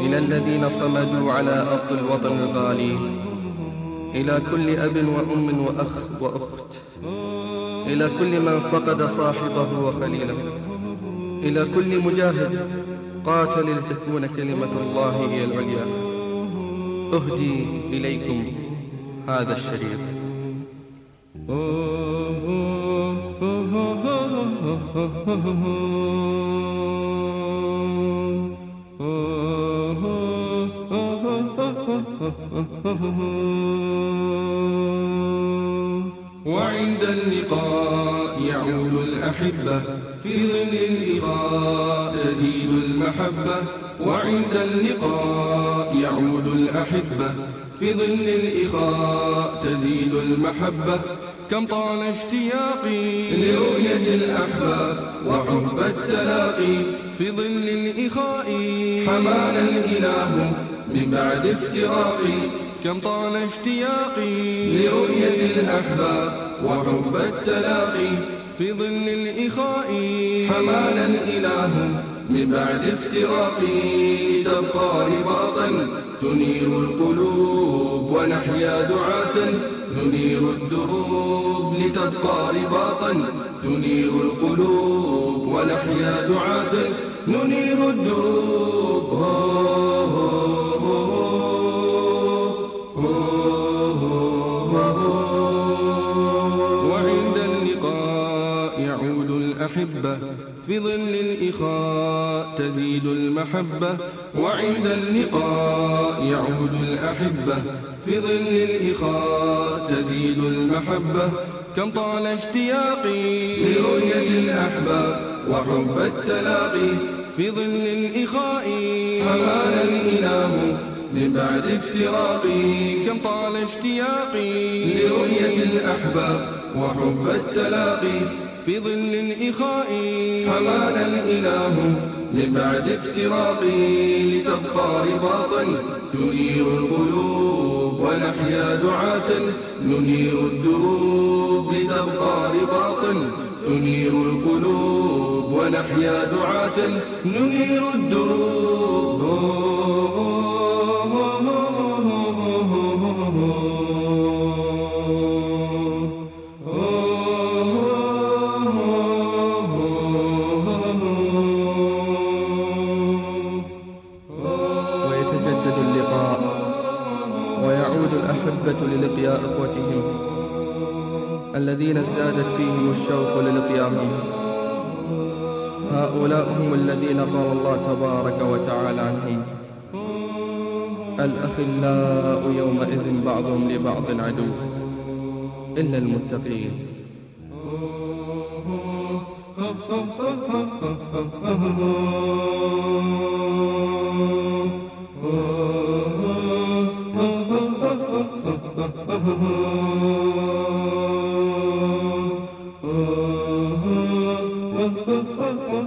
إلى الذين صمدوا على أرض الوطن الغالي إلى كل أب وأم وأخ وأخت إلى كل من فقد صاحبه وخليله إلى كل مجاهد قاتل لتكون كلمة الله هي العليا. أهدي إليكم هذا الشريط. وعند اللقاء يعود الأحبة في ظل الإخاء تزيد المحبة. وعند اللقاء يعود الأحبة في ظل الإخاء تزيد المحبة. كم طال اشتياقي لرؤية الأحباب وحب التلاقي في ظل الإخاء. حمانا الإله من بعد افتراقي. كم طال اشتياقي لرؤية الأحباب وحب التلاقي في ظل الإخاء حمانا الإله من بعد افتراقي تبقى رباطا تنير القلوب ونحيا دعاة ننير الدروب لتبقى رباطا تنير القلوب ونحيا دعاة ننير الدروب يعود الأحبة في ظل الإخاء تزيد المحبة وعند اللقاء يعود الأحبة في ظل الإخاء تزيد المحبة. كم طال اشتياقي لرؤية الأحباب وحب التلاقي في ظل الإخاء حمانا الإله من بعد افتراقي. كم طال اشتياقي لرؤية الأحباب وحب التلاقي في ظل الإخاء حمانا الإله من بعد افتراقي لتبقى رباطا تنير القلوب ونحيا دعاة ننير الدروب لتبقى رباطا تنير القلوب ونحيا دعاة ننير ويتجدد ويعود الأحبة للقياء إخوتهم الذين ازدادت فيهم الشوق للقياهم هؤلاء هم الذين قال الله تبارك وتعالى عنهم. الأخلاء يومئذ بعضهم لبعض عدو إلا المتقين. Oh Oh,